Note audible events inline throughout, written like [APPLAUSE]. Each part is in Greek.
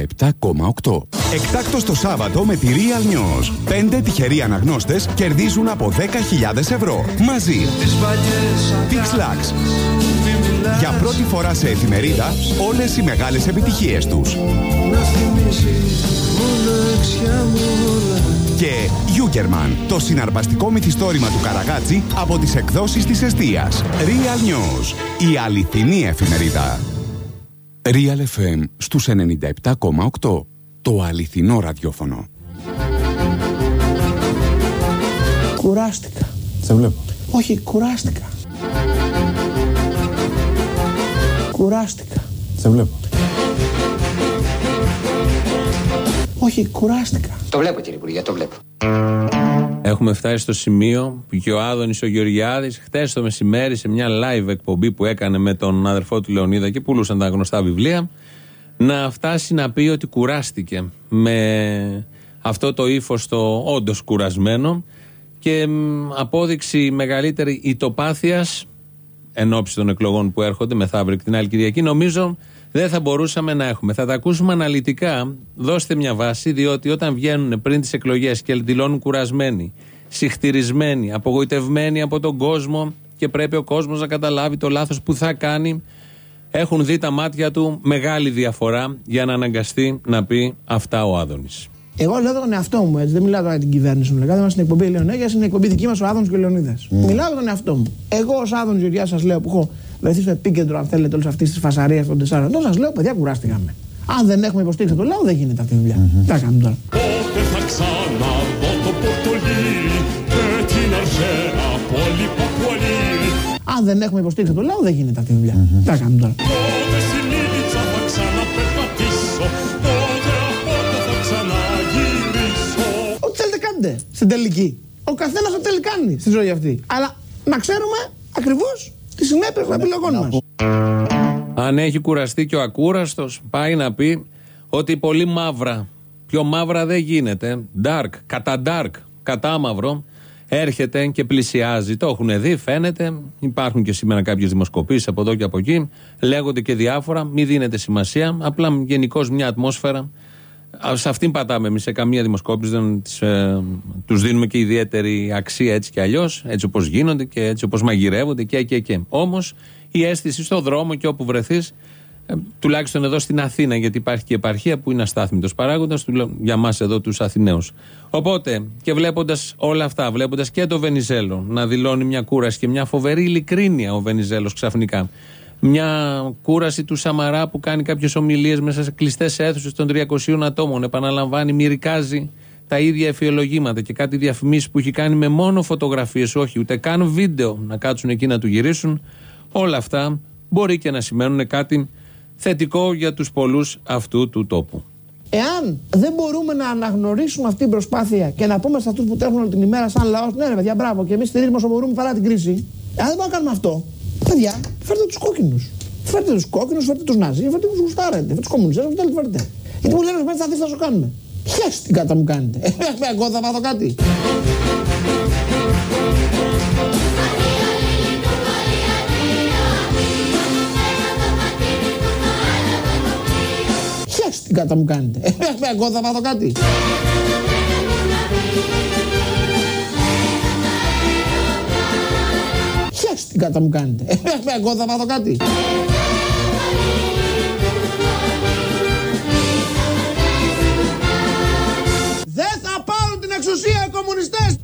97,8. Εκτάκτο το Σάββατο με τη Real News. Πέντε τυχεροί αναγνώστες κερδίζουν από 10.000 ευρώ. Μαζί. Tix Lux. Για πρώτη φορά σε εφημερίδα, όλες οι μεγάλες επιτυχίες τους. Και Γιούκερμαν, το συναρπαστικό μυθιστόρημα του Καραγάτζη από τις εκδόσεις της Εστίας. Real News, η αληθινή εφημερίδα. Real FM στους 97,8. Το αληθινό ραδιόφωνο. Κουράστηκα. Σε βλέπω. Όχι, κουράστηκα. Κουράστηκα. Σε βλέπω. Όχι, κουράστηκα. Το βλέπω κύριε Υπουργέ, το βλέπω. Έχουμε φτάσει στο σημείο που και ο Άδωνης ο Γεωργιάδης χτε το μεσημέρι σε μια live εκπομπή που έκανε με τον αδερφό του Λεωνίδα και πουλούσαν τα γνωστά βιβλία να φτάσει να πει ότι κουράστηκε με αυτό το ύφος το όντως κουρασμένο και απόδειξη μεγαλύτερη ητοπάθειας εν ώψη των εκλογών που έρχονται μεθαύριο και την άλλη Κυριακή νομίζω δεν θα μπορούσαμε να έχουμε. Θα τα ακούσουμε αναλυτικά. Δώστε μια βάση, διότι όταν βγαίνουν πριν τις εκλογές και δηλώνουν κουρασμένοι, συχτηρισμένοι, απογοητευμένοι από τον κόσμο και πρέπει ο κόσμος να καταλάβει το λάθος που θα κάνει, έχουν δει τα μάτια του μεγάλη διαφορά για να αναγκαστεί να πει αυτά ο Άδωνης. Εγώ λέω τον εαυτό μου έτσι. Δεν μιλάω τώρα για την κυβέρνηση μου. Λέγατε στην εκπομπή Λεωνέγιας, είναι εκπομπή δική μας ο Άδωνο και ο Λεωνίδας. Mm. Μιλάω για τον εαυτό μου. Εγώ ως Άδωνο Γεωργιάς σας λέω που έχω βρεθεί στο επίκεντρο, αν θέλετε, όλη αυτή τη φασαρία των τεσσάρων ετών, σας λέω, παιδιά, κουράστηκαμε. Αν δεν έχουμε υποστήριξη από το λαό, δεν γίνεται αυτή η δουλειά. Τι θα κάνουμε τώρα; Πότε θα ξαναδώ το Πορτολί και την Αρσένα πόλη Παπουαλή. Αν δεν έχουμε υποστήριξη από το λαό, δεν γίνεται αυτή η δουλειά. Τι θα κάνουμε τώρα; Ό,τι θέλετε κάντε στην τελική. Ο καθένας ό,τι θέλει κάνει στη ζωή αυτή. Αλλά να ξέρουμε ακριβώς τις συνέπειες των επιλογών μας. Αν έχει κουραστεί και ο ακούραστος, πάει να πει ότι πολύ μαύρα. Πιο μαύρα δεν γίνεται. Dark, κατά dark, κατά μαύρο. Έρχεται και πλησιάζει. Το έχουν δει, φαίνεται. Υπάρχουν και σήμερα κάποιες δημοσκοπήσεις από εδώ και από εκεί. Λέγονται και διάφορα. Μην δίνετε σημασία. Απλά γενικώς μια ατμόσφαιρα. Σε αυτήν πατάμε εμείς. Σε καμία δημοσκόπηση δεν ε, τους δίνουμε και ιδιαίτερη αξία έτσι κι αλλιώς. Έτσι όπως γίνονται και έτσι όπως μαγειρεύονται και και και. Όμως η αίσθηση στον δρόμο και όπου βρεθείς, τουλάχιστον εδώ στην Αθήνα, γιατί υπάρχει και επαρχία που είναι αστάθμητος παράγοντας για μας εδώ τους Αθηναίους. Οπότε και βλέποντας όλα αυτά, βλέποντας και το Βενιζέλο να δηλώνει μια κούραση και μια φοβερή ειλικρίνεια ο Βενιζέλος ξαφνικά. Μια κούραση του Σαμαρά που κάνει κάποιες ομιλίες μέσα σε κλειστές αίθουσες των 300 ατόμων. Επαναλαμβάνει, μυρικάζει τα ίδια εφιολογήματα και κάτι διαφημίσεις που έχει κάνει με μόνο φωτογραφίες, όχι ούτε καν βίντεο να κάτσουν εκεί να του γυρίσουν. Όλα αυτά μπορεί και να σημαίνουν κάτι θετικό για τους πολλούς αυτού του τόπου. Εάν δεν μπορούμε να αναγνωρίσουμε αυτή την προσπάθεια και να πούμε σε αυτούς που τρέχουν όλη την ημέρα, σαν λαός, ναι, ρε παιδιά, μπράβο, και εμείς στηρίζουμε όσο μπορούμε παρά την κρίση. Αν δεν μπορούμε να κάνουμε αυτό, παιδιά, φέρτε τους κόκκινους. Φέρτε τους κόκκινους, φέρτε τους Ναζί, φέρτε τους γουστάρετε, φέρτε τους κομμουνιστές, φέρτε του φέρτε. Γιατί μου λένε ότι θα δεις, θα σου κάνουμε. Χες την κάτα μου κάνετε. Εγώ θα μάθω κάτι. Χες την κάτα μου κάνετε. Εγώ θα μάθω κάτι. Χες την κάτα μου κάνετε. Εγώ θα μάθω κάτι. Δεν θα πάρουν την εξουσία οι κομμουνιστές.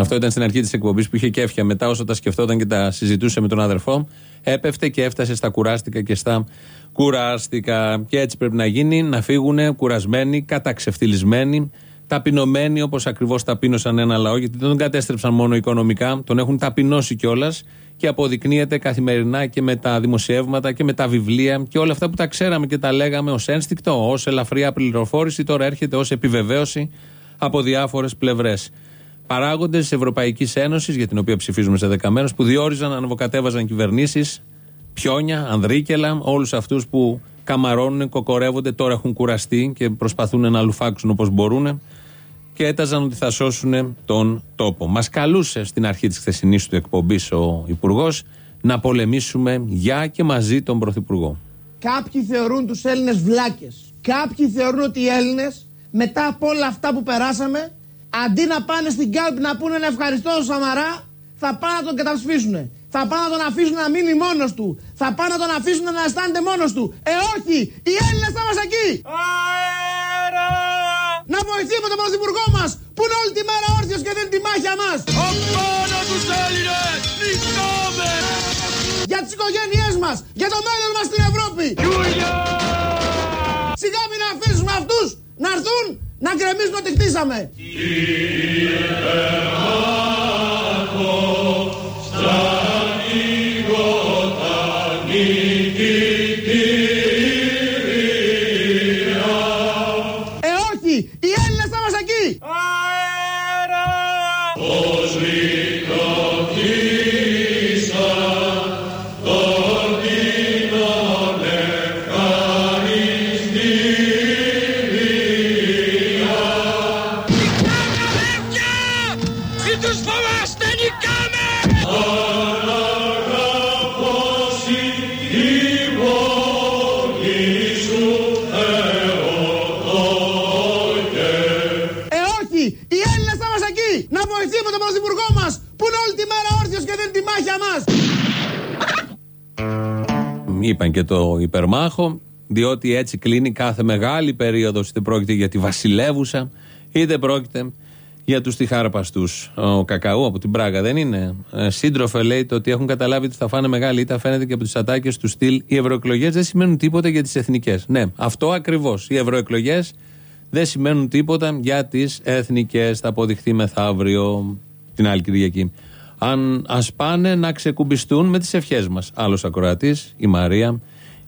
Αυτό ήταν στην αρχή της εκπομπής που είχε κέφια. Μετά, όσο τα σκεφτόταν και τα συζητούσε με τον αδερφό, έπεφτε και έφτασε στα κουράστικα και στα κουράστικα. Και έτσι πρέπει να γίνει, να φύγουν κουρασμένοι, καταξευτιλισμένοι, ταπεινωμένοι όπως ακριβώς ταπείνωσαν ένα λαό, γιατί δεν τον κατέστρεψαν μόνο οικονομικά, τον έχουν ταπεινώσει κιόλας και αποδεικνύεται καθημερινά και με τα δημοσιεύματα και με τα βιβλία και όλα αυτά που τα ξέραμε και τα λέγαμε ως ένστικτο, ως ελαφριά πληροφόρηση, τώρα έρχεται ως επιβεβαίωση από διάφορες πλευρές. Παράγοντες της Ευρωπαϊκής Ένωσης, για την οποία ψηφίζουμε σε 10 μέρες, που διόριζαν, ανεβοκατέβαζαν κυβερνήσεις, πιόνια, ανδρίκελα, όλους αυτούς που καμαρώνουν, κοκορεύονται, τώρα έχουν κουραστεί και προσπαθούν να λουφάξουν όπως μπορούν και έταζαν ότι θα σώσουν τον τόπο. Μας καλούσε στην αρχή της χθεσινής του εκπομπής ο Υπουργός να πολεμήσουμε για και μαζί τον Πρωθυπουργό. Κάποιοι θεωρούν τους Έλληνες βλάκες. Κάποιοι θεωρούν ότι οι Έλληνες μετά από όλα αυτά που περάσαμε, αντί να πάνε στην κάλπη να πούνε ένα ευχαριστώ στον Σαμαρά, θα πάνε να τον κατασφίσουν. Θα πάνε να τον αφήσουν να μείνει μόνος του. Θα πάνε να τον αφήσουν να αισθάνεται μόνος του. Ε, όχι! Οι Έλληνες θα είμαστε εκεί! Αέρα! Να βοηθήσουμε τον πρωθυπουργό μας που είναι όλη τη μέρα όρθιος και δεν τη μάχια μας! Απάνω τους Έλληνες! Νικάμε! Για τις οικογένειές μας! Για το μέλλον μας στην Ευρώπη! Γιούλια! Σιγά μην αφήσουμε αυτούς να έρθουν να γκρεμίσουν ό,τι χτίσαμε! Ε, Είπαν και το υπερμάχο, διότι έτσι κλείνει κάθε μεγάλη περίοδος, είτε πρόκειται για τη βασιλεύουσα, είτε πρόκειται για τους τυχάρπαστους. Ο Κακαού από την Πράγα δεν είναι. Ε, σύντροφε λέει το ότι έχουν καταλάβει ότι θα φάνε μεγάλη ήττα φαίνεται και από τις ατάκες του στυλ. Οι ευρωεκλογές δεν σημαίνουν τίποτα για τις εθνικές. Ναι, αυτό ακριβώς. Οι ευρωεκλογές δεν σημαίνουν τίποτα για τις εθνικές. Θα αποδειχθεί μεθαύριο την άλλη Κυριακή. Αν ας πάνε να ξεκουμπιστούν με τις ευχές μας. Άλλος ακροατής, η Μαρία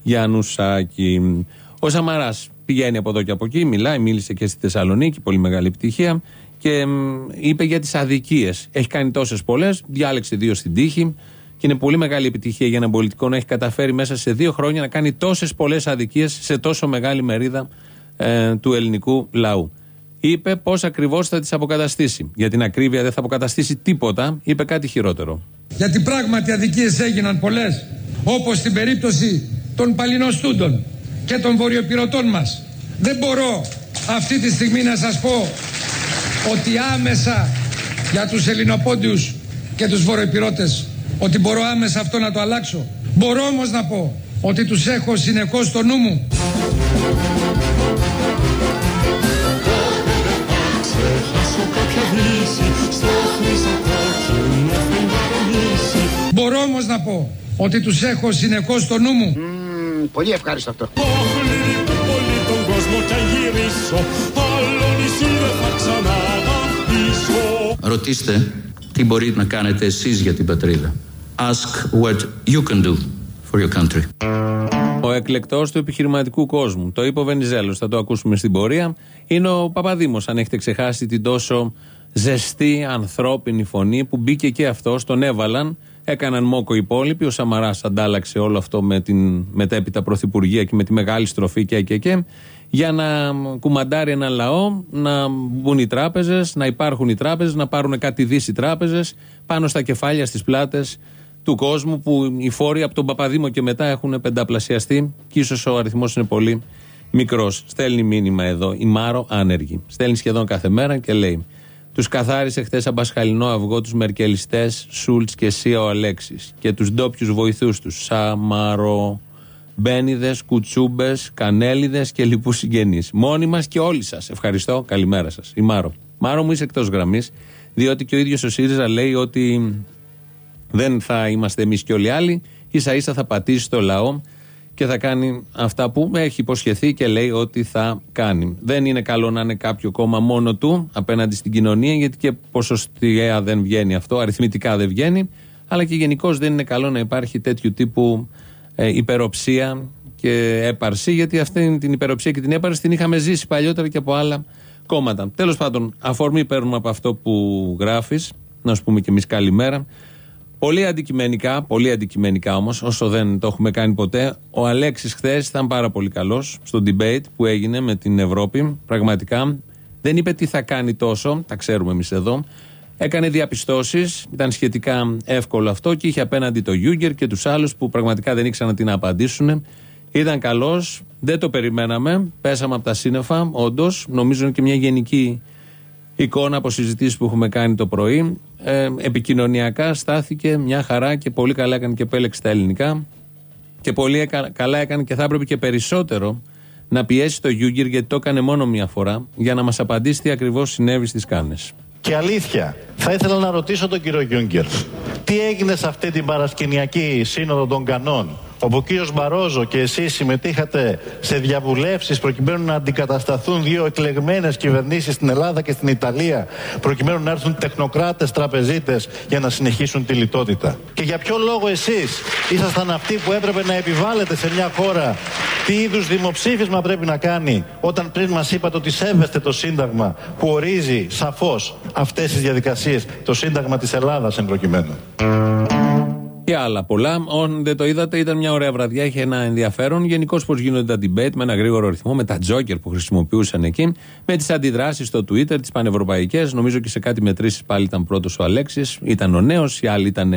Γιαννουσάκη. Ο Σαμαράς πηγαίνει από εδώ και από εκεί, μιλάει, μίλησε και στη Θεσσαλονίκη, πολύ μεγάλη επιτυχία και μ, είπε για τις αδικίες. Έχει κάνει τόσες πολλές, διάλεξε δύο στην τύχη και είναι πολύ μεγάλη επιτυχία για έναν πολιτικό να έχει καταφέρει μέσα σε δύο χρόνια να κάνει τόσες πολλές αδικίες σε τόσο μεγάλη μερίδα ε, του ελληνικού λαού. Είπε πώς ακριβώς θα τις αποκαταστήσει. Για την ακρίβεια δεν θα αποκαταστήσει τίποτα. Είπε κάτι χειρότερο. Γιατί πράγματι αδικίες έγιναν πολλές όπως στην περίπτωση των παλινοστούντων και των βορειοπυρωτών μας. Δεν μπορώ αυτή τη στιγμή να σας πω ότι άμεσα για τους ελληνοπόντιους και τους βορειοπυρώτες ότι μπορώ άμεσα αυτό να το αλλάξω. Μπορώ όμως να πω ότι τους έχω συνεχώς στο νου μου. Μπορώ όμως να πω ότι τους έχω συνεχώς στο νου μου. Πολύ ευχάριστο αυτό. Πόχληρη πολύ τον κόσμο κι αν γυρίσω Άλλο νησί δεν θα ξαναγαπήσω Ρωτήστε τι μπορείτε να κάνετε εσείς για την πατρίδα. Ask what you can do for your country. Ο εκλεκτός του επιχειρηματικού κόσμου. Το είπε ο Βενιζέλος, θα το ακούσουμε στην πορεία. Είναι ο Παπαδήμος, αν έχετε ξεχάσει την τόσο ζεστή ανθρώπινη φωνή που μπήκε και αυτός, τον έβαλαν. Έκαναν μόκο οι υπόλοιποι. Ο Σαμαράς αντάλλαξε όλο αυτό με την μετέπειτα πρωθυπουργία και με τη μεγάλη στροφή και, και, και για να κουμαντάρει ένα λαό, να μπουν οι τράπεζες, να υπάρχουν οι τράπεζες, να πάρουν κάτι δύση τράπεζες πάνω στα κεφάλια, στις πλάτες του κόσμου που οι φόροι από τον Παπαδήμο και μετά έχουν πενταπλασιαστεί και ίσως ο αριθμός είναι πολύ μικρός. Στέλνει μήνυμα εδώ η Μάρο άνεργη. Στέλνει σχεδόν κάθε μέρα και λέει: Τους καθάρισε χθες αμπασχαλινό αυγό τους Μερκελιστές Σούλτς και Σία ο Αλέξης και τους ντόπιους βοηθούς τους Σαμαρο. Μπένιδες, κουτσούμπες, κανέλιδες και λοιπούς συγγενείς. Μόνοι μας και όλοι σας. Ευχαριστώ. Καλημέρα σας. Η Μάρο. Μάρο μου είσαι εκτός γραμμής, διότι και ο ίδιος ο ΣΥΡΙΖΑ λέει ότι δεν θα είμαστε εμείς και όλοι οι άλλοι. σα ίσα θα πατήσει το λαό και θα κάνει αυτά που έχει υποσχεθεί και λέει ότι θα κάνει. Δεν είναι καλό να είναι κάποιο κόμμα μόνο του απέναντι στην κοινωνία, γιατί και ποσοστιαία δεν βγαίνει αυτό, αριθμητικά δεν βγαίνει, αλλά και γενικώ δεν είναι καλό να υπάρχει τέτοιου τύπου ε, υπεροψία και έπαρση, γιατί αυτή την υπεροψία και την έπαρση την είχαμε ζήσει παλιότερα και από άλλα κόμματα. Τέλος πάντων, αφορμή παίρνουμε από αυτό που γράφεις, να σου πούμε κι εμείς καλημέρα. Πολύ αντικειμενικά, πολύ αντικειμενικά όμως, όσο δεν το έχουμε κάνει ποτέ, ο Αλέξης χθες ήταν πάρα πολύ καλός στο debate που έγινε με την Ευρώπη. Πραγματικά δεν είπε τι θα κάνει τόσο, τα ξέρουμε εμείς εδώ. Έκανε διαπιστώσεις, ήταν σχετικά εύκολο αυτό και είχε απέναντι το Γιούγκερ και τους άλλους που πραγματικά δεν ήξεραν τι να απαντήσουν Ήταν καλός, δεν το περιμέναμε. Πέσαμε από τα σύννεφα, όντως. Νομίζω είναι και μια γενική εικόνα από συζητήσεις που έχουμε κάνει το πρωί. Ε, επικοινωνιακά στάθηκε μια χαρά και πολύ καλά έκανε και επέλεξε τα ελληνικά. Και πολύ έκα- καλά έκανε και θα έπρεπε και περισσότερο να πιέσει το Γιούγκερ γιατί το έκανε μόνο μια φορά για να μας απαντήσει τι ακριβώς συνέβη στις Κάνες. Και αλήθεια, θα ήθελα να ρωτήσω τον κύριο Γιούγκερ, τι έγινε σε αυτή την παρασκηνιακή σύνοδο των κανόν, όπου ο κύριος Μπαρόζο και εσείς συμμετείχατε σε διαβουλεύσεις προκειμένου να αντικατασταθούν δύο εκλεγμένες κυβερνήσεις στην Ελλάδα και στην Ιταλία, προκειμένου να έρθουν τεχνοκράτες τραπεζίτες για να συνεχίσουν τη λιτότητα. Και για ποιο λόγο εσείς ήσασταν αυτοί που έπρεπε να επιβάλλετε σε μια χώρα τι είδους δημοψήφισμα πρέπει να κάνει όταν πριν μας είπατε ότι σέβεστε το Σύνταγμα που ορίζει σαφώς αυτές τις διαδικασίες, το Σύνταγμα της Ελλάδας εν προκειμένου; Και άλλα πολλά. Αν δεν το είδατε, ήταν μια ωραία βραδιά. Είχε ένα ενδιαφέρον. Γενικώς πώς γίνονται τα debate με ένα γρήγορο ρυθμό, με τα τζόκερ που χρησιμοποιούσαν εκεί, με τις αντιδράσεις στο Twitter, τις πανευρωπαϊκές. Νομίζω και σε κάτι μετρήσεις πάλι ήταν πρώτος ο Αλέξης. Ήταν ο νέος, οι άλλοι ήταν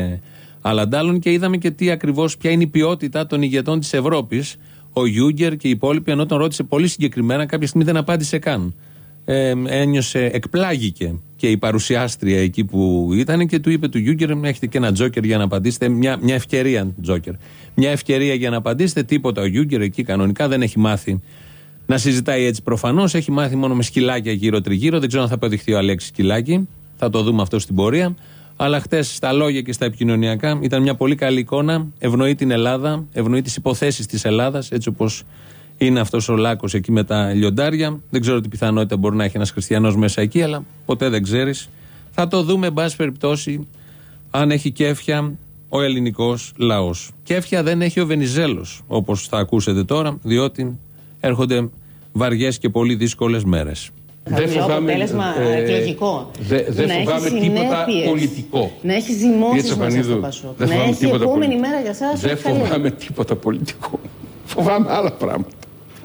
αλλαντάλλων. Και είδαμε και τι ακριβώς, ποια είναι η ποιότητα των ηγετών της Ευρώπης. Ο Γιούγκερ και οι υπόλοιποι, ενώ τον ρώτησε πολύ συγκεκριμένα, κάποια στιγμή δεν απάντησε καν. Ε, ένιωσε, εκπλάγηκε και η παρουσιάστρια εκεί που ήταν και του είπε του Γιούγκερ: Έχετε και ένα τζόκερ για να απαντήσετε. Μια, μια ευκαιρία, τζόκερ. Μια ευκαιρία για να απαντήσετε. Τίποτα. Ο Γιούγκερ εκεί κανονικά δεν έχει μάθει να συζητάει έτσι προφανώς. Έχει μάθει μόνο με σκυλάκια γύρω-τριγύρω. Δεν ξέρω αν θα αποδειχθεί ο Αλέξης σκυλάκι. Θα το δούμε αυτό στην πορεία. Αλλά χτες στα λόγια και στα επικοινωνιακά ήταν μια πολύ καλή εικόνα. Ευνοεί την Ελλάδα, ευνοεί τις υποθέσεις της Ελλάδας, έτσι όπως είναι αυτός ο λάκκος εκεί με τα λιοντάρια. Δεν ξέρω τι πιθανότητα μπορεί να έχει ένας χριστιανός μέσα εκεί, αλλά ποτέ δεν ξέρεις. Θα το δούμε, εν πάση περιπτώσει, αν έχει κέφια ο ελληνικός λαός. Κέφια δεν έχει ο Βενιζέλος, όπως θα ακούσετε τώρα, διότι έρχονται βαριές και πολύ δύσκολες μέρες. Δεν φοβάμαι, αποτέλεσμα ε, εκλογικό. δε- δεν να φοβάμαι έχεις τίποτα συνέπειες. πολιτικό. Να έχεις Κύριε ζυμώσεις μέσα Τσαπανίδου, στο Πασόκ. δεν Να φοβάμαι έχεις τίποτα επόμενη πολιτικό. μέρα για σας Δεν καλή. φοβάμαι τίποτα πολιτικό. [LAUGHS] Φοβάμαι άλλα πράγματα.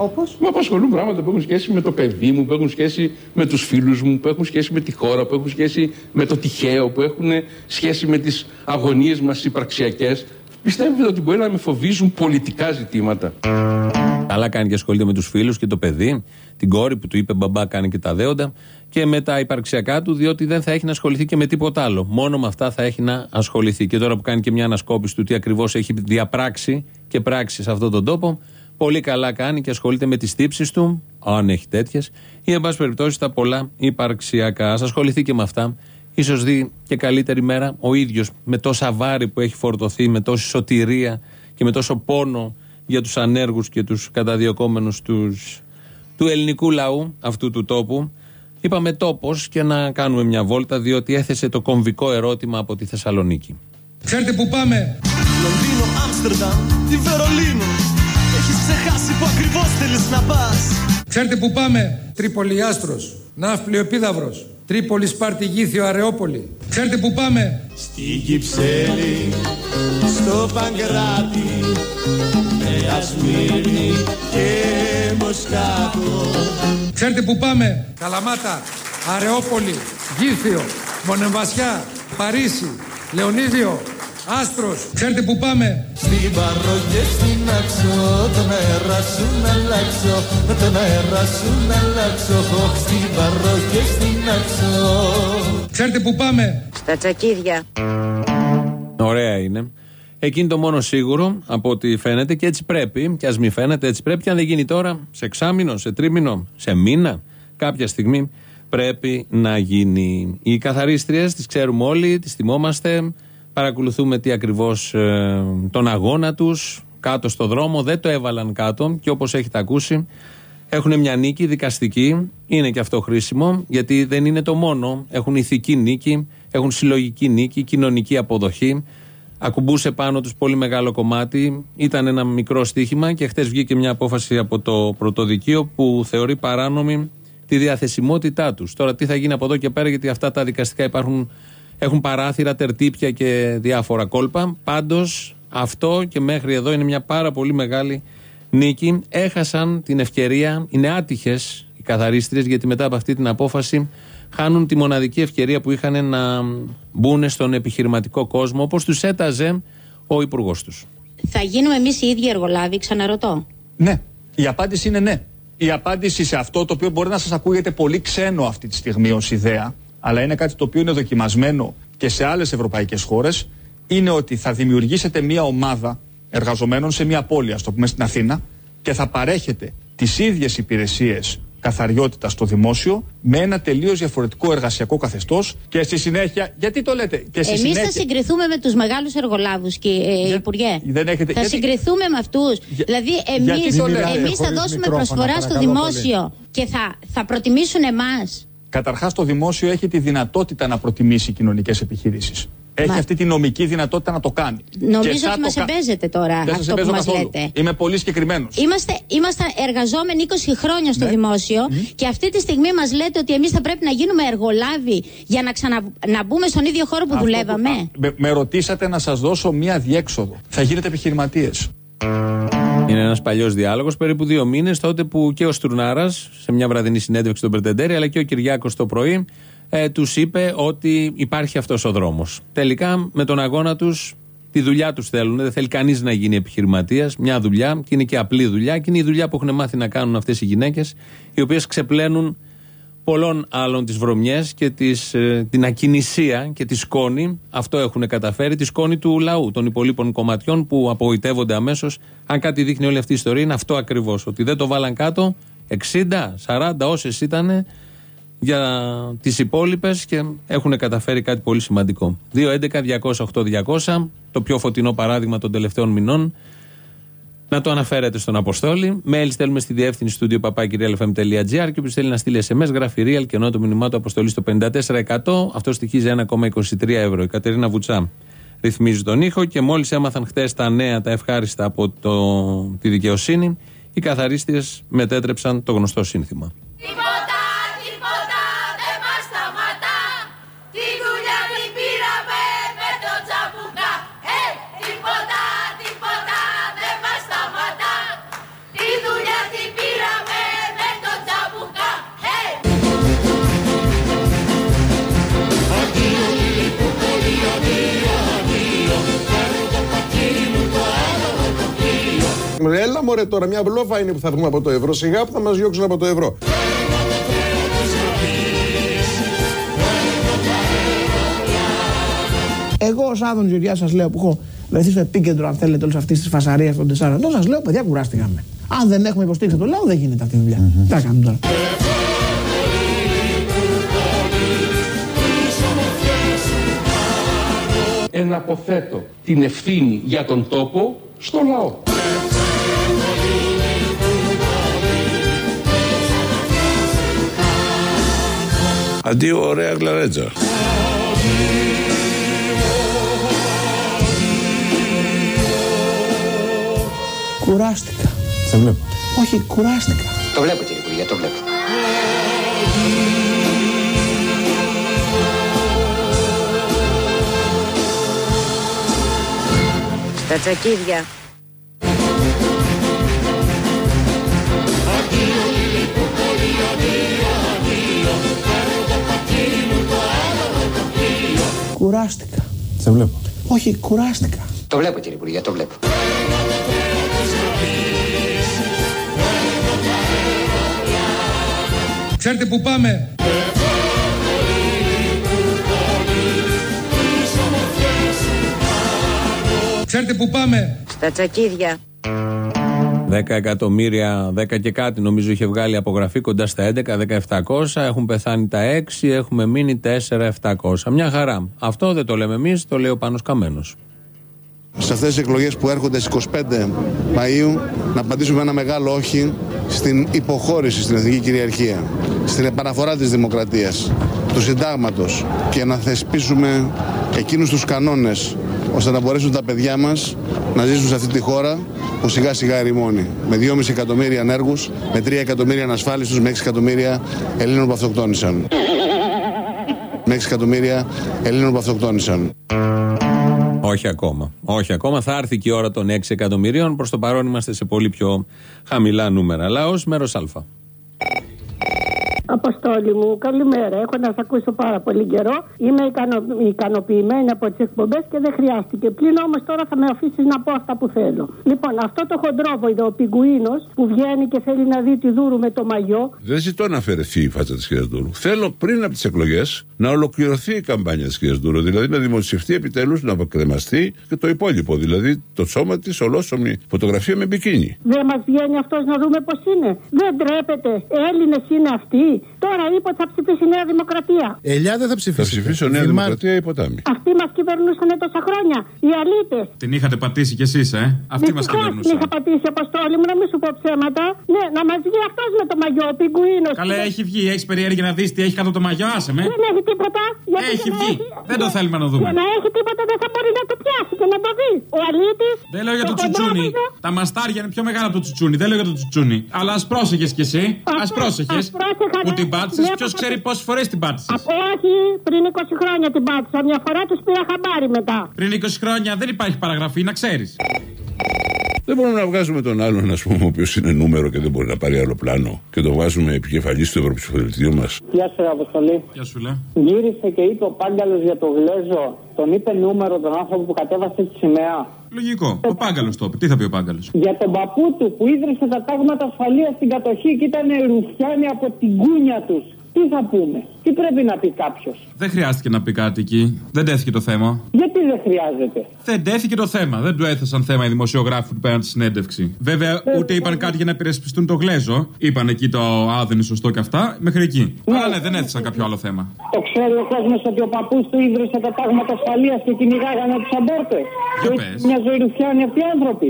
Όπως; Με απασχολούν πράγματα που έχουν σχέση με το παιδί μου, που έχουν σχέση με τους φίλους μου, που έχουν σχέση με τη χώρα, που έχουν σχέση με το τυχαίο, που έχουν σχέση με τις αγωνίες μας υπαρξιακές. Πιστεύετε ότι μπορεί να με φοβίζουν πολιτικά ζητήματα; Καλά κάνει και ασχολείται με τους φίλους και το παιδί, την κόρη που του είπε μπαμπά κάνει και τα δέοντα και με τα υπαρξιακά του, διότι δεν θα έχει να ασχοληθεί και με τίποτα άλλο. Μόνο με αυτά θα έχει να ασχοληθεί. Και τώρα που κάνει και μια ανασκόπηση του τι ακριβώς έχει διαπράξει και πράξει σε αυτόν τον τόπο, πολύ καλά κάνει και ασχολείται με τις τύψεις του, αν έχει τέτοιες, ή εν πάση περιπτώσει τα πολλά υπαρξιακά. Α ασχοληθεί και με αυτά. σω δει και καλύτερη μέρα ο ίδιος με τόσα βάρη που έχει φορτωθεί, με τόση σωτηρία και με τόσο πόνο για τους ανέργους και τους καταδιωκόμενους τους, του ελληνικού λαού αυτού του τόπου. Είπαμε τόπος και να κάνουμε μια βόλτα διότι έθεσε το κομβικό ερώτημα από τη Θεσσαλονίκη. Ξέρετε που πάμε; Λονδίνο, Άμστερνταμ, τη Βερολίνο. Έχεις ξεχάσει που ακριβώς θέλεις να πας. Ξέρετε που πάμε; Τρίπολη Άστρος. Ναύπλιο Επίδαυρος. Τρίπολη Σπάρτη Γήθιο Αρεόπολη. Ξέρετε που πάμε; Στην Κυψέλη, στο Παγκράτη, Νέα Σμύρνη και Μοσκάτο. Ξέρετε που πάμε; Καλαμάτα. Αρεόπολη. Γήθιο. Μονεμβασιά. Παρίσι. Λεωνίδιο. Άστρος. Ξέρετε που πάμε; Στην Παρό και στην Αξό, τον αέρα σου να αλλάξω, τον αέρα σου να αλλάξω, Ωχ, στην Παρό και στην Αξό. Ξέρετε που πάμε; Στα τσακίδια. Ωραία είναι. Εκείνη το μόνο σίγουρο από ό,τι φαίνεται και έτσι πρέπει, και ας μην φαίνεται, έτσι πρέπει. Και αν δεν γίνει τώρα, σε εξάμηνο, σε τρίμηνο, σε μήνα, κάποια στιγμή πρέπει να γίνει. Οι καθαρίστριες τις ξέρουμε όλοι, τις θυμόμαστε. Παρακολουθούμε τι ακριβώς τον αγώνα τους κάτω στο δρόμο. Δεν το έβαλαν κάτω και όπως έχετε ακούσει, έχουν μια νίκη δικαστική. Είναι και αυτό χρήσιμο, γιατί δεν είναι το μόνο. Έχουν ηθική νίκη, έχουν συλλογική νίκη, κοινωνική αποδοχή. Ακουμπούσε πάνω τους πολύ μεγάλο κομμάτι. Ήταν ένα μικρό στοίχημα και χθε βγήκε μια απόφαση από το πρωτοδικείο που θεωρεί παράνομη τη διαθεσιμότητά τους. Τώρα τι θα γίνει από εδώ και πέρα, γιατί αυτά τα δικαστικά υπάρχουν, έχουν παράθυρα, τερτύπια και διάφορα κόλπα. Πάντως αυτό και μέχρι εδώ είναι μια πάρα πολύ μεγάλη νίκη. Έχασαν την ευκαιρία, είναι άτυχες οι καθαρίστριες, γιατί μετά από αυτή την απόφαση χάνουν τη μοναδική ευκαιρία που είχαν να μπουν στον επιχειρηματικό κόσμο, όπως τους έταζε ο υπουργός τους. Θα γίνουμε εμείς οι ίδιοι εργολάβοι, ξαναρωτώ. Ναι. Η απάντηση είναι ναι. Η απάντηση σε αυτό το οποίο μπορεί να σας ακούγεται πολύ ξένο αυτή τη στιγμή ως ιδέα, αλλά είναι κάτι το οποίο είναι δοκιμασμένο και σε άλλες ευρωπαϊκές χώρες, είναι ότι θα δημιουργήσετε μια ομάδα εργαζομένων σε μια πόλη, ας το πούμε στην Αθήνα, και θα παρέχετε τις ίδιες υπηρεσίες καθαριότητας στο δημόσιο με ένα τελείως διαφορετικό εργασιακό καθεστώς και στη συνέχεια. Γιατί το λέτε, και στη Εμείς συνέχεια. θα συγκριθούμε με τους μεγάλους εργολάβους, ε, Υπουργέ. Δεν έχετε, Θα γιατί- συγκριθούμε με αυτούς. Δηλαδή, γιατί το λέτε; εμείς θα Χωρίς δώσουμε μικρόφωνα, προσφορά στο παρακαλώ δημόσιο και θα, θα προτιμήσουν εμάς. Καταρχάς, το δημόσιο έχει τη δυνατότητα να προτιμήσει κοινωνικές επιχειρήσεις. Έχει Μα- αυτή τη νομική δυνατότητα να το κάνει. Νομίζω Και θα ότι το μας κα- εμπέζετε τώρα Δεν σας αυτό που εμπέζω μας καθόλου. λέτε. Είμαι πολύ συγκεκριμένος. Είμαστε, είμαστε εργαζόμενοι 20 χρόνια στο Ναι. δημόσιο και αυτή τη στιγμή μας λέτε ότι εμείς θα πρέπει να γίνουμε εργολάβοι για να, ξανα, να μπούμε στον ίδιο χώρο που δουλεύαμε. Με, με ρωτήσατε να σας δώσω μία διέξοδο. Θα γίνετε επιχειρηματίες. Είναι ένας παλιός διάλογος, περίπου δύο μήνες, τότε που και ο Στουρνάρα, σε μια βραδινή συνέντευξη στον Περτεντέρη, αλλά και ο Κυριάκος το πρωί, ε, τους είπε ότι υπάρχει αυτός ο δρόμος. Τελικά, με τον αγώνα τους, τη δουλειά τους θέλουν. Δεν θέλει κανείς να γίνει επιχειρηματίας. Μια δουλειά, και είναι και απλή δουλειά, και είναι η δουλειά που έχουν μάθει να κάνουν αυτές οι γυναίκες, οι οποίες ξεπλένουν πολλών άλλων τις βρωμιές και τις, ε, την ακινησία και τη σκόνη. Αυτό έχουν καταφέρει, τη σκόνη του λαού, των υπολείπων κομματιών που απογοητεύονται αμέσως. Αν κάτι δείχνει όλη αυτή η ιστορία, είναι αυτό ακριβώς. Ότι δεν το βάλαν κάτω 60, 40, όσες ήταν για τις υπόλοιπες και έχουν καταφέρει κάτι πολύ σημαντικό. 2.11.208.200, το πιο φωτεινό παράδειγμα των τελευταίων μηνών. Να το αναφέρετε στον Αποστόλη. Mail στέλνουμε στη διεύθυνση του papakirialfm.gr και όποιος θέλει να στείλει SMS, γράφει real και ενώ το μηνυμά του Αποστολή στο 54%. Αυτό στοιχίζει 1,23 ευρώ. Η Κατερίνα Βουτσά ρυθμίζει τον ήχο και μόλις έμαθαν χτε τα νέα, τα ευχάριστα από το, τη δικαιοσύνη, οι καθαρίστριες μετέτρεψαν το γνωστό σύνθημα. Τίποτα, τίποτα μωρέ τώρα, μια μπλόφα είναι που θα βγούμε από το ευρώ. Σιγά που θα μας διώξουν από το ευρώ. Εγώ ως Άδων Γεωργιάς σας λέω που έχω βρεθεί στο επίκεντρο, αν θέλετε, όλη αυτή τη φασαρία των τεσσάρων ετών, σας λέω, παιδιά, κουράστηκαμε. Αν δεν έχουμε υποστήριξη από το λαό, δεν γίνεται αυτή η δουλειά. Τι θα κάνουμε τώρα; Εναποθέτω την ευθύνη για τον τόπο στο λαό. Αντίο ωραία γλαρέτζα. Κουράστηκα. Σε βλέπω. Όχι, κουράστηκα. Το βλέπω κύριε Υπουργέ, το βλέπω. Στα τσακίδια. Κουράστηκα. Σε βλέπω. Όχι, κουράστηκα. Το βλέπω κύριε Υπουργέ, το βλέπω. Ξέρετε που πάμε; Ξέρετε που πάμε; Στα τσακίδια. 10 εκατομμύρια, 10 και κάτι νομίζω είχε βγάλει απογραφή κοντά στα 11, 1700. Έχουν πεθάνει τα 6, έχουμε μείνει 4-700. Μια χαρά. Αυτό δεν το λέμε εμείς, το λέει ο Πάνος Καμένος. Σε αυτές τις εκλογές που έρχονται στις 25 Μαΐου να απαντήσουμε ένα μεγάλο όχι στην υποχώρηση στην εθνική κυριαρχία, στην επαναφορά της δημοκρατίας, του συντάγματος και να θεσπίσουμε εκείνους τους κανόνες ώστε να μπορέσουν τα παιδιά μας να ζήσουν σε αυτή τη χώρα που σιγά σιγά ερημώνει. Με 2,5 εκατομμύρια ανέργους, με 3 εκατομμύρια ανασφάλιστους, με 6 εκατομμύρια Ελλήνων που αυτοκτόνησαν. Με 6 εκατομμύρια Ελλήνων που αυτοκτόνησαν. Όχι ακόμα. Όχι ακόμα. Θα έρθει και η ώρα των 6 εκατομμυρίων. Προς το παρόν είμαστε σε πολύ πιο χαμηλά νούμερα. Λαός, μέρος Α. Αποστόλη μου, καλημέρα. Έχω να σας ακούσω πάρα πολύ καιρό. Είμαι ικανο... ικανοποιημένη από τις εκπομπές και δεν χρειάστηκε. Πλην όμως τώρα θα με αφήσει να πω αυτά που θέλω. Λοιπόν, αυτό το χοντρόβοηδο, ο πιγκουίνος που βγαίνει και θέλει να δει τη δούρου με το μαγιό. Δεν ζητώ να αφαιρεθεί η φάτσα της κυρίας Ντούρου. Θέλω πριν από τις εκλογές να ολοκληρωθεί η καμπάνια της κυρίας Ντούρου. Δηλαδή να δημοσιευτεί επιτέλους, να αποκρεμαστεί και το υπόλοιπο. Δηλαδή το σώμα της ολόσωμη φωτογραφία με μπικίνι. Δεν μας βγαίνει αυτός να δούμε πώς είναι. Δεν τρέπεται. Έλληνες είναι αυτοί. Τώρα είπε ότι θα ψηφίσει η Νέα Δημοκρατία. Ελιά δεν θα ψηφίσει. Θα ψηφίσω Νέα Δημοκρατία ή ποτάμι. Αυτοί μας κυβερνούσαν τόσα χρόνια. Οι αλήτες. Την είχατε πατήσει κι εσείς, ε; Αυτή μας Την κυβερνούσε. είχα πατήσει, Αποστόλη μου, να μην σου πω ψέματα. Ναι, να μας βγει αυτός με το μαγιό, ο πιγκουίνος. Καλέ, έχει βγει. Έχεις περιέργεια να δεις τι έχει κάτω το μαγιό, άσε με. Δεν έχει τίποτα. Γιατί Έχει και να βγει. Δεν το θέλουμε να Για δούμε. να έχει τίποτα δεν θα μπορεί να το πιάσει και να το δει. Ο αλήτης. Δεν λέω για το τσουτσούνι. Τα μαστάρια είναι πιο μεγάλα από το τσουτσούνι. Δεν λέω για το τσουτσούνι. Αλλά ας πρόσεχες κι εσύ. Α πρόσεχες. Που την πάτησες. Ναι, Ποιος από- ξέρει πόσες φορές την πάτησες. Όχι, πριν 20 χρόνια την πάτησα. Μια φορά τους πήρα χαμπάρι μετά. Πριν 20 χρόνια δεν υπάρχει παραγραφή, να ξέρεις. Δεν μπορούμε να βγάζουμε τον άλλον, ας πούμε, ο οποίος είναι νούμερο και δεν μπορεί να πάρει άλλο πλάνο και το βάζουμε επικεφαλής στο Ευρωψηφοδελτίο μας. Γεια σου, ρε Αποστολή. Γεια σου, λέει. Γύρισε και είπε ο Πάγκαλος για το Γλέζο. Τον είπε νούμερο τον άνθρωπο που κατέβασε τη σημαία. Λογικό. Ο Πάγκαλος το είπε. Τι θα πει ο Πάγκαλος; Για τον παππού του που ίδρυσε τα τάγματα ασφαλείας στην κατοχή και ήταν ρουφιάνοι από την κούνια τους. Τι θα πούμε, τι πρέπει να πει κάποιος; Δεν χρειάστηκε να πει κάτι εκεί. Δεν τέθηκε το θέμα. Γιατί δεν χρειάζεται; Δεν τέθηκε το θέμα. Δεν του έθεσαν θέμα οι δημοσιογράφοι που πέραν τη συνέντευξη. Βέβαια, ούτε είπαν κάτι για να υπερασπιστούν το γλέζο. Είπαν εκεί το Α, δεν είναι σωστό και αυτά. Μέχρι εκεί. Αλλά ναι, δεν έθεσαν κάποιο άλλο θέμα. Το ξέρει ο κόσμος ότι ο παππούς του ίδρυσε τα τάγματα ασφαλείας και κυνηγάγανε τους αμπόρτες. Για Και πες. Μια ζωή ρουφιάνοι αυτοί οι άνθρωποι.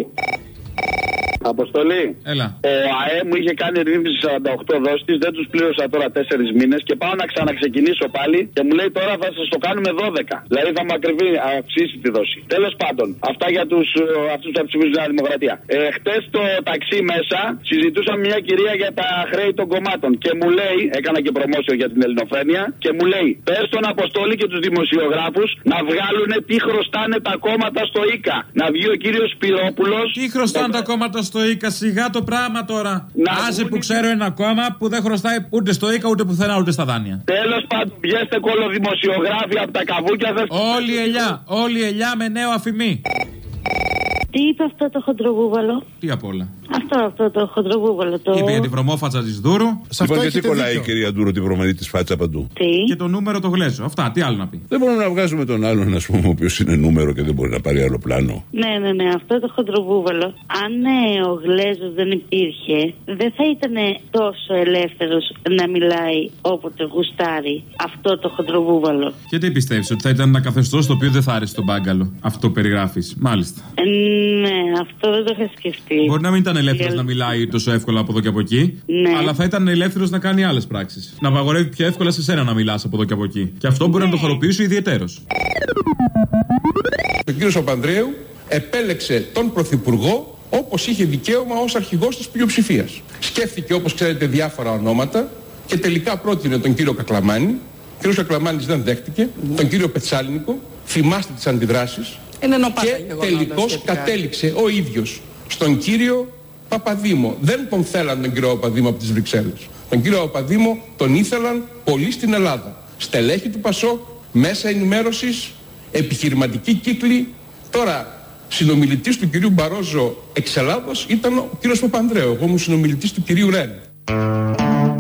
Αποστολή. Έλα. Ο ΑΕ μου είχε κάνει ρύθμιση 48 δόσεις, δεν τους πλήρωσα τώρα 4 μήνες και πάω να ξαναξεκινήσω πάλι και μου λέει τώρα θα σας το κάνουμε 12. Δηλαδή θα μου ακριβεί αυξήσει τη δόση. Τέλος πάντων, αυτά για τους αυτούς που θα ψηφίσουν Νέα Δημοκρατία. Ε, Χτες στο ταξί μέσα συζητούσαμε μια κυρία για τα χρέη των κομμάτων και μου λέει, έκανα και προμόσιο για την ελληνοφρένεια και μου λέει, πες τον Αποστόλη και τους δημοσιογράφους να βγάλουν τι χρωστάνε τα κόμματα στο ΙΚΑ. Να βγει ο κύριος Σπυρόπουλος. Τι χρωστάνε τα κόμματα στο ΙΚΑ, σιγά το πράγμα τώρα. Άσε που ξέρω ένα κόμμα που δεν χρωστάει ούτε στο ΙΚΑ ούτε πουθενά ούτε στα δάνεια. Τέλος πάντων, βγαίνετε κολοδημοσιογράφοι από τα καβούκια σας. Όλη η ελιά, όλη η ελιά με νέο αφημί. Τι είπε αυτό το χοντροβούβαλο; Τι απ' όλα. Αυτό, αυτό το χοντροβούβαλο. Το... Είπε για τη βρωμόφατσα της Δούρου. Λοιπόν, γιατί κολλάει η κυρία Ντούρο τη βρωμερή της φάτσα παντού; Τι; Και το νούμερο το γλέζο. Αυτά, τι άλλο να πει. Δεν μπορούμε να βγάζουμε τον άλλον, ας πούμε, ο οποίος είναι νούμερο και δεν μπορεί να πάρει άλλο πλάνο. Ναι, ναι, ναι, αυτό το χοντροβούβαλο. Αν ε, ο Γλέζος δεν υπήρχε, δεν θα ήταν τόσο ελεύθερος να μιλάει όποτε γουστάρει αυτό το χοντροβούβαλο. Και τι πιστεύεις, ότι θα ήταν ένα καθεστώς το οποίο δεν θα άρεσε τον μπάγκαλο; Αυτό το περιγράφεις. Μάλιστα. Ε, ναι, αυτό δεν το είχα σκεφτεί. Μπορεί να μην ήταν ελεύθερος να μιλάει τόσο εύκολα από εδώ και από εκεί, Ναι. αλλά θα ήταν ελεύθερος να κάνει άλλες πράξεις. Να απαγορεύει πιο εύκολα σε σένα να μιλάς από εδώ και από εκεί. Και αυτό μπορεί να το χαροποιήσει ιδιαίτερο. Ο κύριος Παπανδρέου επέλεξε τον Πρωθυπουργό όπως είχε δικαίωμα ως αρχηγός της πλειοψηφίας. Σκέφτηκε όπως ξέρετε διάφορα ονόματα και τελικά πρότεινε τον κύριο Κακλαμάνη. Ο κύριος Κακλαμάνης δεν δέχτηκε. Τον κύριο Πετσάλνικο. Θυμάστε τις αντιδράσεις. και τελικώς κατέληξε ο ίδιος στον κύριο Παπαδήμο. Δεν τον θέλαν τον κύριο Παπαδήμο από τις Βρυξέλλες. Τον κύριο Παπαδήμο τον ήθελαν πολύ στην Ελλάδα. Στελέχη του Πασό, μέσα ενημέρωσης, επιχειρηματική κύκλη. Τώρα, συνομιλητής του κυρίου Μπαρόζο εξ Ελλάδος ήταν ο κύριος Παπανδρέου. Εγώ ήμουν συνομιλητής του κυρίου Ρέν.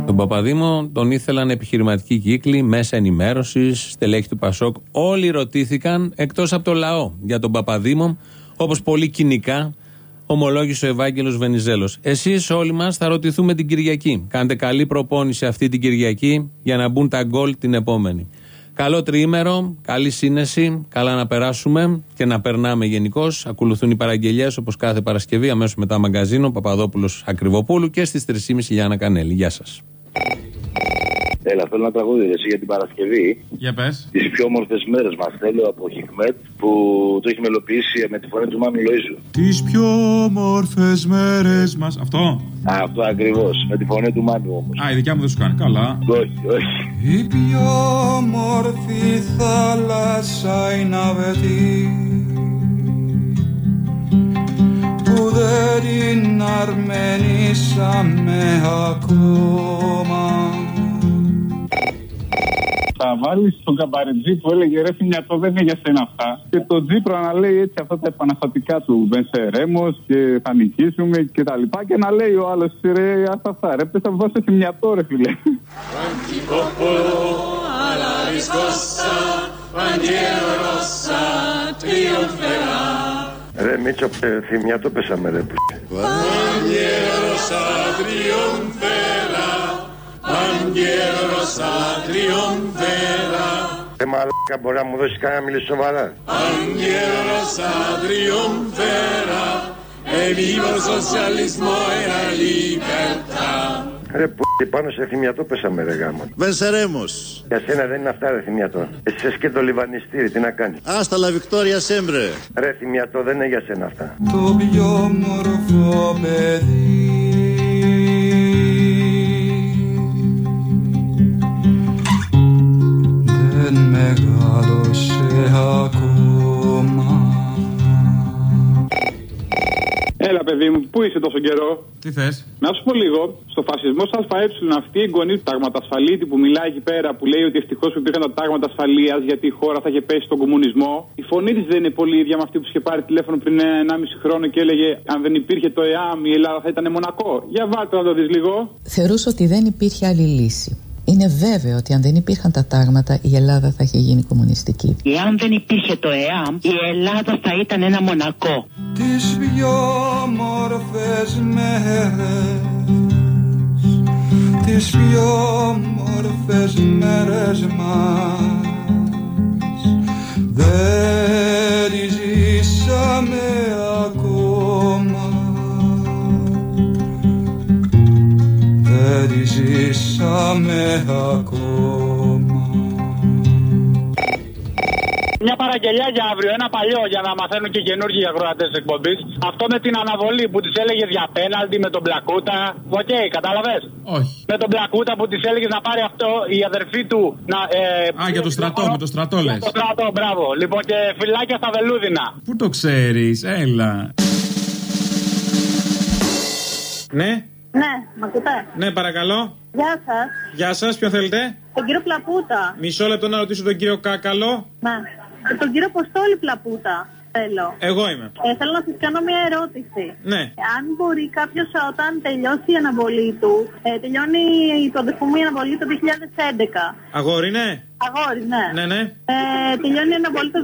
Τον Παπαδήμο τον ήθελαν επιχειρηματικοί κύκλοι, μέσα ενημέρωσης, στελέχη του Πασόκ. Όλοι ρωτήθηκαν εκτός από το λαό για τον Παπαδήμο, όπως πολύ κοινικά ομολόγησε ο Ευάγγελος Βενιζέλος. Εσείς όλοι μας θα ρωτηθούμε την Κυριακή. Κάντε καλή προπόνηση αυτή την Κυριακή για να μπουν τα γκολ την επόμενη. Καλό τριήμερο, καλή σύνεση, καλά να περάσουμε και να περνάμε γενικώ. Ακολουθούν οι παραγγελίε όπως κάθε Παρασκευή, αμέσως μετά μαγκαζίνο, Παπαδόπουλος Ακριβοπούλου και στις 3.30 Γιάννα Κανέλη. Γεια σας. Έλα, θέλω να τραγούδι εσύ για την Παρασκευή. Για πες. Τις πιο όμορφες μέρες μας. Θέλω από Χικμέτ που το έχει μελοποιήσει με τη φωνή του Μάμι Λοίζου. Τις πιο όμορφες μέρες μας. Αυτό. Α, αυτό ακριβώς. Με τη φωνή του Μάμι όμως. Α, η δικιά μου δεν σου κάνει. Καλά. Όχι, όχι. Η πιο όμορφη θάλασσα είναι αβετή που δεν την αρμενήσαμε ακόμα βάλεις τον καμπαρετζή που έλεγε ρε θυμιατό δεν είναι για σένα αυτά. Και τον Τζίπρο να λέει έτσι αυτά τα επαναστατικά του. Μπενσερέμο και θα νικήσουμε και τα λοιπά. Και να λέει ο άλλος ρε αυτά αυτά. Ρε πες θα δώσει θυμιατό ρε φίλε. alla riscossa, bandiera rossa, trionferà. Ρε Μίτσο, ε, θυμιατό πέσαμε ρε. Bandiera rossa, trionferà. Bandiera rossa, trionferà. Ρε μαλάκα μπορεί να μου δώσει κανένα μιλή σοβαρά; Bandiera rossa, trionferà. E viva il socialismo e la libertà. Ρε που πάνω σε θυμιατό πέσαμε ρε γάμο. Βενσερέμος. Για σένα δεν είναι αυτά ρε θυμιατό. Εσύ σε σκέτο λιβανιστήρι, τι να κάνεις; Άστα λα Βικτόρια Σέμπρε. Ρε θυμιατό δεν είναι για σένα αυτά. Το πιο μορφό παιδί μεγάλωσε ακόμα Έλα, παιδί μου, πού είσαι τόσο καιρό; Τι θες; Να σου πω λίγο, στο φασισμός ΑΕ, αυτή η εγγονή του τάγματασφαλίτη που μιλάει εκεί πέρα, που λέει ότι ευτυχώς που υπήρχαν τα τάγματα ασφαλείας γιατί η χώρα θα είχε πέσει στον κομμουνισμό. Η φωνή της δεν είναι πολύ ίδια με αυτή που είχε πάρει τηλέφωνο πριν 1,5 χρόνο και έλεγε Αν δεν υπήρχε το ΕΑΜ, η Ελλάδα θα ήταν μονακό. Για βάλτε να το δεις λίγο. Θεωρούσα ότι δεν υπήρχε άλλη λύση. Είναι βέβαιο ότι αν δεν υπήρχαν τα τάγματα η Ελλάδα θα είχε γίνει κομμουνιστική. Εάν δεν υπήρχε το ΕΑΜ, η Ελλάδα θα ήταν ένα μονακό. τις πιο μόρφες μέρες τις πιο μόρφες μέρες μας δεν τις ζήσαμε δεν τις ζήσαμε ακόμα Μια παραγγελιά για αύριο, ένα παλιό για να μαθαίνουν και καινούργιοι ακροατές εκπομπής. Αυτό με την αναβολή που της έλεγε για πέναλτι με τον Μπλακούτα. Οκ, κατάλαβες; Όχι. Με τον Μπλακούτα που της έλεγε να πάρει αυτό η αδερφή του. Να, ε, Α, για το στρατό, με το στρατό λες. το στρατό, μπράβο. Λοιπόν και φυλάκια στα βελούδινα. Πού το ξέρεις, έλα. Ναι, Ναι, μ' ακούτε; ναι, παρακαλώ. Γεια σας. Γεια σας, ποιον θέλετε; Τον κύριο Πλαπούτα. Μισό λεπτό να ρωτήσω τον κύριο Κάκαλο. Ναι. Ε, Τον κύριο Αποστόλη Πλαπούτα. Θέλω. Εγώ είμαι. Ε, θέλω να σας κάνω μια ερώτηση. Ναι. Αν μπορεί κάποιος όταν τελειώσει η αναβολή του, ε, τελειώνει η πρωτοφορμή αναβολή το 2011. Αγόρι, ναι. Αγόρι, ναι. Ναι, ναι. Ε, τελειώνει η αναβολή το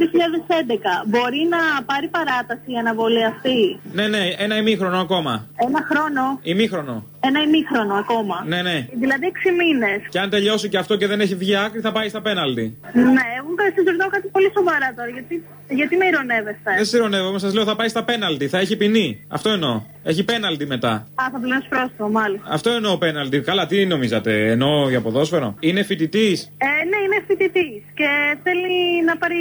2011. Μπορεί να πάρει παράταση η αναβολή αυτή; Ναι, ναι, ένα ημίχρονο ακόμα. Ένα χρόνο. Ημίχρονο. Ένα ημίχρονο ακόμα. Ναι, ναι. Δηλαδή 6 μήνες. Και αν τελειώσει και αυτό και δεν έχει βγει άκρη, θα πάει στα πέναλτι. Ναι, εγώ σα ρωτάω κάτι πολύ σοβαρά τώρα. Γιατί, γιατί με ηρωνεύεστε. Δεν συρρονεύομαι, σας λέω θα πάει στα πέναλτι. Θα έχει ποινή. Αυτό εννοώ. Έχει πέναλτι μετά. Α, θα πληρώσει πρόστιμο, μάλιστα. Αυτό εννοώ πέναλτι. Καλά, τι νομίζατε, εννοώ για ποδόσφαιρο. Είναι φοιτητής; Ε, ναι, είναι φοιτητής και θέλει να πάρει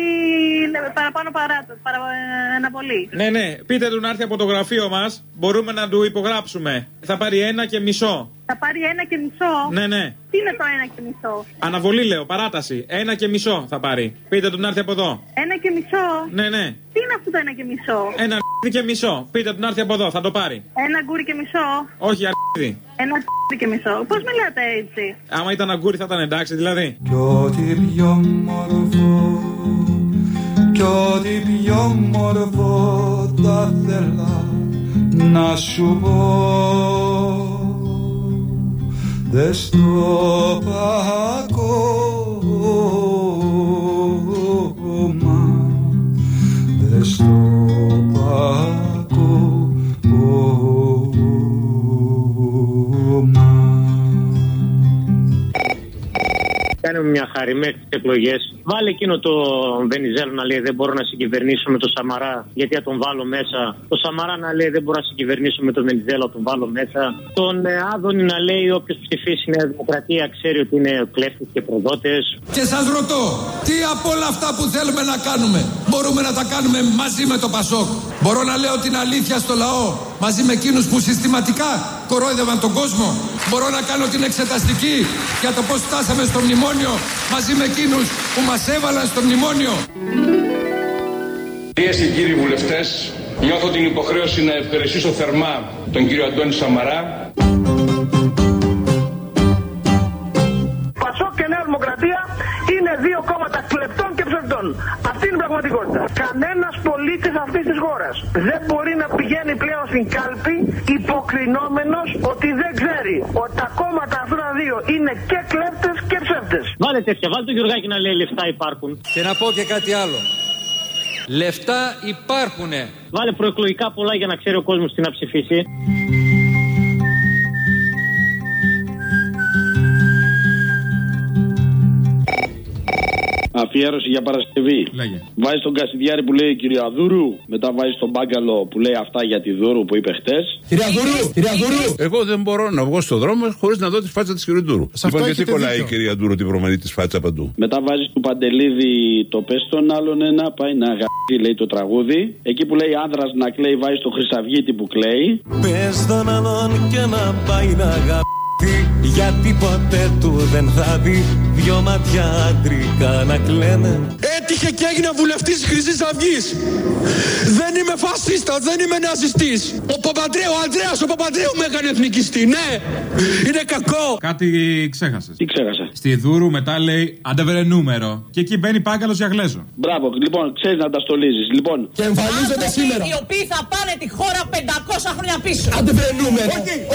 παραπάνω παράταση, παρα, ε, αναβολή. Ναι, ναι, πείτε του να έρθει από το γραφείο μας. Μπορούμε να του υπογράψουμε. Θα πάρει ένα και μισό. Θα πάρει ένα και μισό. Ναι, ναι. Τι είναι το ένα και μισό; Αναβολή λέω, παράταση. Ένα και μισό θα πάρει. Πείτε του να έρθει από εδώ. Ένα και μισό; Ναι, ναι. Τι είναι αυτό το ένα και μισό; Ένα και μισό. Πείτε του να έρθει από εδώ, θα το πάρει. Ένα αγγούρι και μισό. Όχι, αρχίδι. Ένα και μισό. Πώς μιλάτε έτσι; Άμα ήταν αγγούρι θα ήταν εντάξει, δηλαδή. Κι ό,τι πιο μορφό Κι ό,τι πιο μορφό θα θέλα να σου πω Δες στο ακόμα Δες στο Κάνουμε μια χάρη μέχρι τις εκλογές. Βάλε εκείνο το Βενιζέλο να λέει δεν μπορώ να συγκυβερνήσω με τον Σαμαρά γιατί θα τον βάλω μέσα. Το Σαμαρά να λέει δεν μπορώ να συγκυβερνήσω με τον Βενιζέλο, θα τον βάλω μέσα. Τον ε, Άδωνη να λέει όποιος ψηφίσει Νέα Δημοκρατία ξέρει ότι είναι κλέφτες και προδότες. Και σας ρωτώ, τι από όλα αυτά που θέλουμε να κάνουμε μπορούμε να τα κάνουμε μαζί με το Πασόκ; Μπορώ να λέω την αλήθεια στο λαό μαζί με εκείνους που συστηματικά κορόιδευαν τον κόσμο; Μπορώ να κάνω την εξεταστική για το πώς φτάσαμε στο μνημόνιο μαζί με εκείνους που μας έβαλαν στο μνημόνιο. Κυρίες και κύριοι βουλευτές, νιώθω την υποχρέωση να ευχαριστήσω θερμά τον κύριο Αντώνη Σαμαρά Λοιπόν, αυτή είναι η πραγματικότητα. Κανένας πολίτης αυτής της χώρας δεν μπορεί να πηγαίνει πλέον στην κάλπη υποκρινόμενος ότι δεν ξέρει ότι τα κόμματα αυτά τα δύο είναι και κλέπτες και ψεύτες. Βάλε τέτοια, βάλε το Γιουργάκι να λέει λεφτά υπάρχουν. Και να πω και κάτι άλλο. Λεφτά υπάρχουνε. Βάλε προεκλογικά πολλά για να ξέρει ο κόσμος τι να ψηφίσει. Αφιέρωση για Παρασκευή. Λέγε. Βάζει τον Κασιδιάρη που λέει κυρία Δούρου. Μετά βάζει τον Μπάγκαλο που λέει αυτά για τη Δούρου που είπε χτες. Κυρία Δούρου, κυρία Δούρου. Εγώ δεν μπορώ να βγω στον δρόμο χωρίς να δω τη φάτσα της κυρία Δούρου. Σε αυτό Λοιπόν, γιατί έχετε κολλάει η δίκιο. κυρία Δούρου την προμονή της φάτσα παντού; Μετά βάζεις του Παντελίδη το πες τον άλλον ένα. Πάει να γαμπτεί λέει το τραγούδι. Εκεί που λέει άνδρας να κλαίει, βάζει το Χρυσαυγίτη που κλαίει. Πες τον άλλον και να πάει να αγαπηθεί Γιατί ποτέ του δεν θα δει Δυο μάτια άντρικα να κλαίνε Έτυχε και έγινε βουλευτής της Χρυσής Αυγής. Δεν είμαι φασίστας, δεν είμαι ναζιστής. Ο Παπαντρέου, ο Ανδρέας ο Παπαντρέου με έκανε εθνικιστή. Ναι, είναι κακό. Κάτι ξέχασες. Τι ξέχασα; Στη Δούρου μετά λέει αντεβρε νούμερο. Και εκεί μπαίνει πάγκαλος για γλέζο. Μπράβο, λοιπόν, ξέρεις να τα στολίζεις. Λοιπόν, Και εμφανίζονται σήμερα. Οι οποίοι θα πάνε τη χώρα 500 χρόνια πίσω. Άντε βρε νούμερο.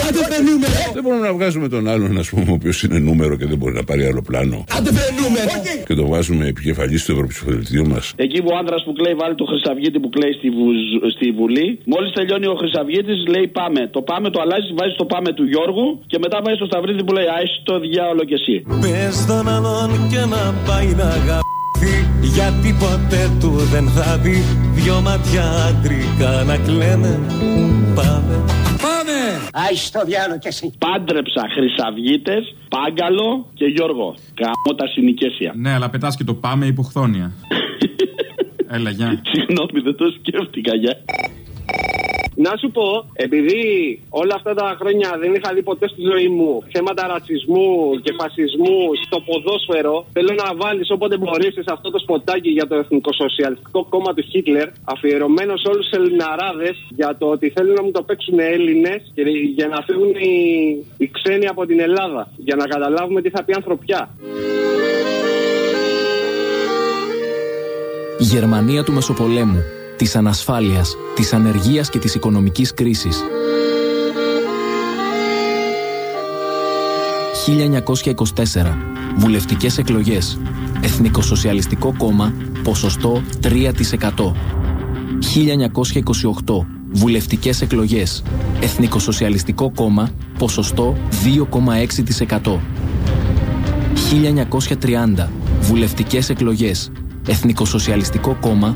Άντε βρε νούμερο. Δεν μπορούμε να βγάζουμε τον άλλον, ας πούμε, ο οποίος είναι νούμερο και δεν μπορεί να πάρει άλλο πλάνο. Άντε βρε νούμερο. Και το βάζουμε επικεφαλής του Ευρωψηφοδελτίου μας. εκεί που ο άνδρα που κλαίει βάλει το Χρυσαυγίτη που κλαίει στη, βουζ- στη Βουλή. Μόλις τελειώνει ο Χρυσαυγίτη, λέει πάμε. Το πάμε το αλλάζει, βάζει το πάμε του Γιώργου και μετά βάζει το Σταυρίδη που λέει Άι το διάολο κι εσύ. Πες τον άλλον και να πάει να αγαπηθεί Γιατί ποτέ του δεν θα δει Δυο μάτια άντρικα να κλαίνε Πάμε Πάμε. Άι το διάολο κι εσύ. Πάντρεψα Χρυσαυγίτες, Πάγκαλο και Γιώργο. Καμώ τα συνοικέσια. Ναι, αλλά πετάς και το πάμε υποχθόνια. [LAUGHS] Έλα, γεια. Συγγνώμη, δεν το σκέφτηκα, για. Να σου πω, επειδή όλα αυτά τα χρόνια δεν είχα δει ποτέ στη ζωή μου θέματα ρατσισμού και φασισμού στο ποδόσφαιρο, θέλω να βάλεις όποτε μπορείς σε αυτό το σποτάκι για το Εθνικοσοσιαλιστικό κόμμα του Χίτλερ, αφιερωμένος σε όλους τους Ελληναράδες, για το ότι θέλουν να μου το παίξουν Έλληνες και για να φύγουν οι, οι ξένοι από την Ελλάδα. Για να καταλάβουμε τι θα πει ανθρωπιά. Γερμανία του Μεσοπολέμου, της ανασφάλειας, της ανεργίας και της οικονομικής κρίσης. 1924. Βουλευτικές εκλογές. Εθνικοσοσιαλιστικό κόμμα, ποσοστό 3%. 1928. Βουλευτικές εκλογές. Εθνικοσοσιαλιστικό κόμμα, ποσοστό 2,6%. 1930. Βουλευτικές εκλογές. Εθνικοσοσιαλιστικό κόμμα,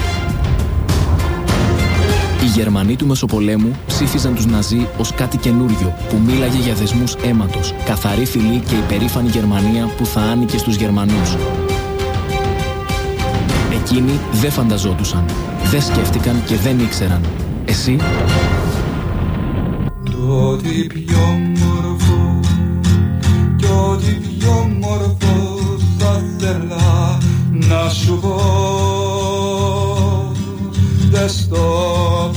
Γερμανοί του Μεσοπολέμου ψήφιζαν τους Ναζί ως κάτι καινούριο που μίλαγε για δεσμούς αίματος, καθαρή φιλή και υπερήφανη Γερμανία που θα άνοικε στους Γερμανούς. Εκείνοι δεν φανταζόντουσαν, δεν σκέφτηκαν και δεν ήξεραν. Εσύ... Το ό,τι πιο μορφό, Και ό,τι πιο μορφό θα θέλα να σου πω, δεν στο